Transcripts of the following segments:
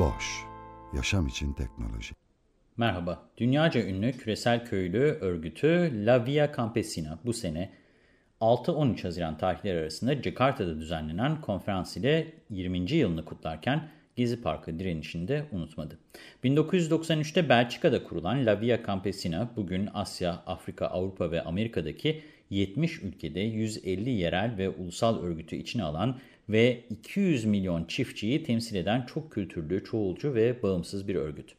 Boş, yaşam için teknoloji. Merhaba, dünyaca ünlü küresel köylü örgütü La Via Campesina bu sene 6-13 Haziran tarihleri arasında Jakarta'da düzenlenen konferans ile 20. yılını kutlarken Gezi Parkı direnişini de unutmadı. 1993'te Belçika'da kurulan La Via Campesina bugün Asya, Afrika, Avrupa ve Amerika'daki 70 ülkede 150 yerel ve ulusal örgütü içine alan ve 200 milyon çiftçiyi temsil eden çok kültürlü, çoğulcu ve bağımsız bir örgüt.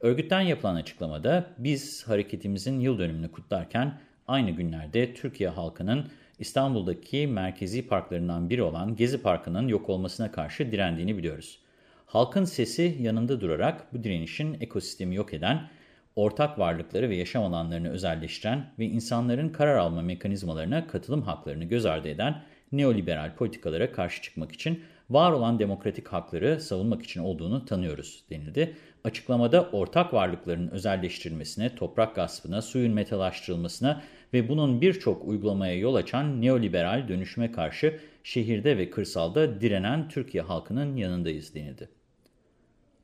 Örgütten yapılan açıklamada biz hareketimizin yıl dönümünü kutlarken aynı günlerde Türkiye halkının İstanbul'daki merkezi parklarından biri olan Gezi Parkı'nın yok olmasına karşı direndiğini biliyoruz. Halkın sesi yanında durarak bu direnişin ekosistemi yok eden, ortak varlıkları ve yaşam alanlarını özelleştiren ve insanların karar alma mekanizmalarına katılım haklarını göz ardı eden neoliberal politikalara karşı çıkmak için var olan demokratik hakları savunmak için olduğunu tanıyoruz denildi. Açıklamada ortak varlıkların özelleştirilmesine, toprak gaspına, suyun metalaştırılmasına ve bunun birçok uygulamaya yol açan neoliberal dönüşüme karşı şehirde ve kırsalda direnen Türkiye halkının yanındayız denildi.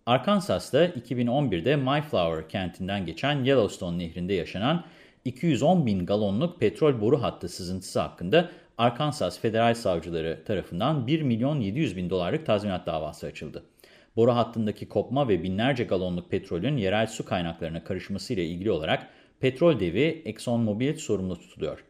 Arkansas'ta 2011'de Mayflower kentinden geçen Yellowstone nehrinde yaşanan 210 bin galonluk petrol boru hattı sızıntısı hakkında Arkansas Federal Savcıları tarafından 1 milyon 700 bin dolarlık tazminat davası açıldı. Boru hattındaki kopma ve binlerce galonluk petrolün yerel su kaynaklarına karışmasıyla ilgili olarak petrol devi ExxonMobil sorumlu tutuluyor.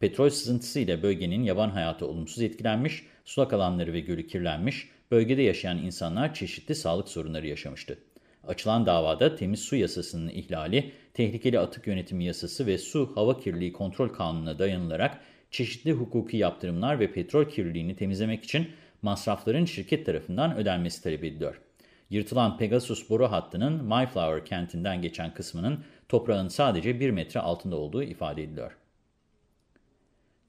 Petrol sızıntısı ile bölgenin yaban hayatı olumsuz etkilenmiş, sulak alanları ve gölü kirlenmiş, bölgede yaşayan insanlar çeşitli sağlık sorunları yaşamıştı. Açılan davada temiz su yasasının ihlali, tehlikeli atık yönetimi yasası ve su hava kirliliği kontrol kanununa dayanılarak çeşitli hukuki yaptırımlar ve petrol kirliliğini temizlemek için masrafların şirket tarafından ödenmesi talep ediliyor. Yırtılan Pegasus boru hattının Mayflower kentinden geçen kısmının toprağın sadece 1 metre altında olduğu ifade ediliyor.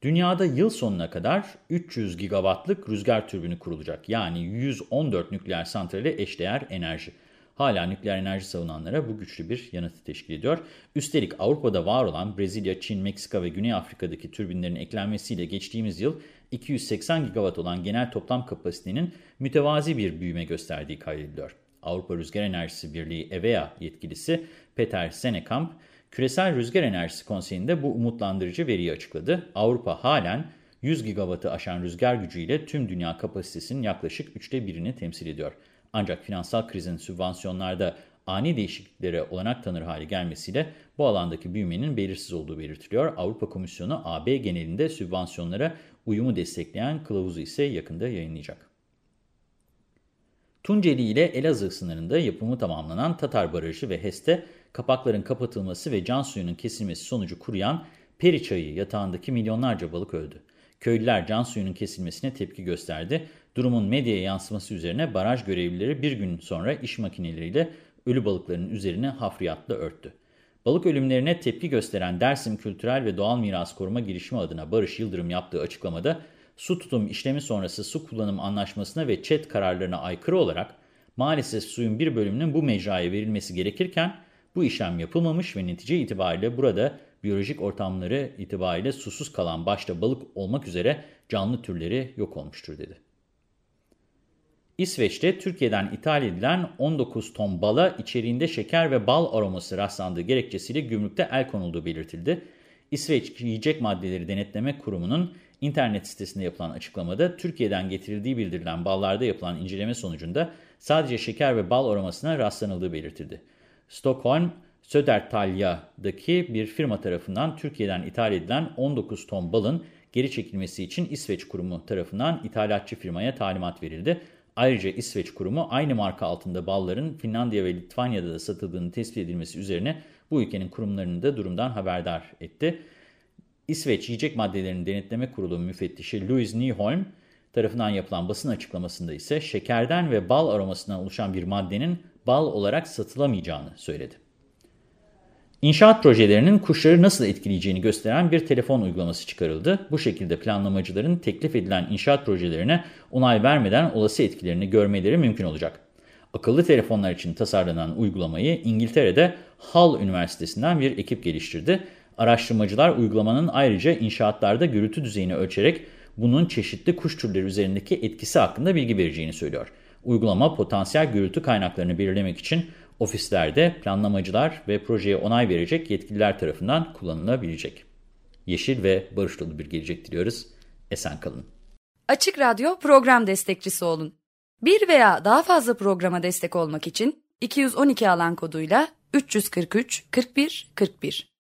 Dünyada yıl sonuna kadar 300 gigawattlık rüzgar türbünü kurulacak. Yani 114 nükleer santrale eşdeğer enerji. Hala nükleer enerji savunanlara bu güçlü bir yanıtı teşkil ediyor. Üstelik Avrupa'da var olan Brezilya, Çin, Meksika ve Güney Afrika'daki türbinlerin eklenmesiyle geçtiğimiz yıl 280 gigawatt olan genel toplam kapasitenin mütevazi bir büyüme gösterdiği kaydediliyor. Avrupa Rüzgar Enerjisi Birliği EVEA yetkilisi Peter Senekamp, Küresel Rüzgar Enerjisi Konseyi'nde bu umutlandırıcı veriyi açıkladı. Avrupa halen 100 gigawattı aşan rüzgar gücüyle tüm dünya kapasitesinin yaklaşık üçte birini temsil ediyor. Ancak finansal krizin sübvansiyonlarda ani değişikliklere olanak tanır hale gelmesiyle bu alandaki büyümenin belirsiz olduğu belirtiliyor. Avrupa Komisyonu AB genelinde sübvansiyonlara uyumu destekleyen kılavuzu ise yakında yayınlayacak. Tunceli ile Elazığ sınırında yapımı tamamlanan Tatar Barajı ve HES'te kapakların kapatılması ve can suyunun kesilmesi sonucu kuruyan Periçayı yatağındaki milyonlarca balık öldü. Köylüler can suyunun kesilmesine tepki gösterdi. Durumun medyaya yansıması üzerine baraj görevlileri bir gün sonra iş makineleriyle ölü balıkların üzerine hafriyatla örttü. Balık ölümlerine tepki gösteren Dersim Kültürel ve Doğal Miras Koruma Girişimi adına Barış Yıldırım yaptığı açıklamada su tutum işlemi sonrası su kullanım anlaşmasına ve ÇED kararlarına aykırı olarak maalesef suyun bir bölümünün bu mecraya verilmesi gerekirken bu işlem yapılmamış ve netice itibariyle burada biyolojik ortamları itibariyle susuz kalan başta balık olmak üzere canlı türleri yok olmuştur dedi. İsveç'te Türkiye'den ithal edilen 19 ton bala içeriğinde şeker ve bal aroması rastlandığı gerekçesiyle gümrükte el konulduğu belirtildi. İsveç Yiyecek Maddeleri Denetleme Kurumu'nun internet sitesinde yapılan açıklamada Türkiye'den getirildiği bildirilen ballarda yapılan inceleme sonucunda sadece şeker ve bal aromasına rastlanıldığı belirtildi. Stockholm, Södertalya'daki bir firma tarafından Türkiye'den ithal edilen 19 ton balın geri çekilmesi için İsveç kurumu tarafından ithalatçı firmaya talimat verildi. Ayrıca İsveç kurumu aynı marka altında balların Finlandiya ve Litvanya'da da satıldığını tespit edilmesi üzerine bu ülkenin kurumlarını da durumdan haberdar etti. İsveç Yiyecek Maddelerinin Denetleme Kurulu müfettişi Louis Nyholm tarafından yapılan basın açıklamasında ise şekerden ve bal aromasından oluşan bir maddenin bal olarak satılamayacağını söyledi. İnşaat projelerinin kuşları nasıl etkileyeceğini gösteren bir telefon uygulaması çıkarıldı. Bu şekilde planlamacıların teklif edilen inşaat projelerine onay vermeden olası etkilerini görmeleri mümkün olacak. Akıllı telefonlar için tasarlanan uygulamayı İngiltere'de Hull Üniversitesi'nden bir ekip geliştirdi. Araştırmacılar uygulamanın ayrıca inşaatlarda gürültü düzeyini ölçerek bunun çeşitli kuş türleri üzerindeki etkisi hakkında bilgi vereceğini söylüyor. Uygulama potansiyel gürültü kaynaklarını belirlemek için ofislerde planlamacılar ve projeye onay verecek yetkililer tarafından kullanılabilecek. Yeşil ve barış dolu bir gelecek diliyoruz. Esen kalın. Açık Radyo program destekçisi olun. Bir veya daha fazla programa destek olmak için 212 alan koduyla 343 41 41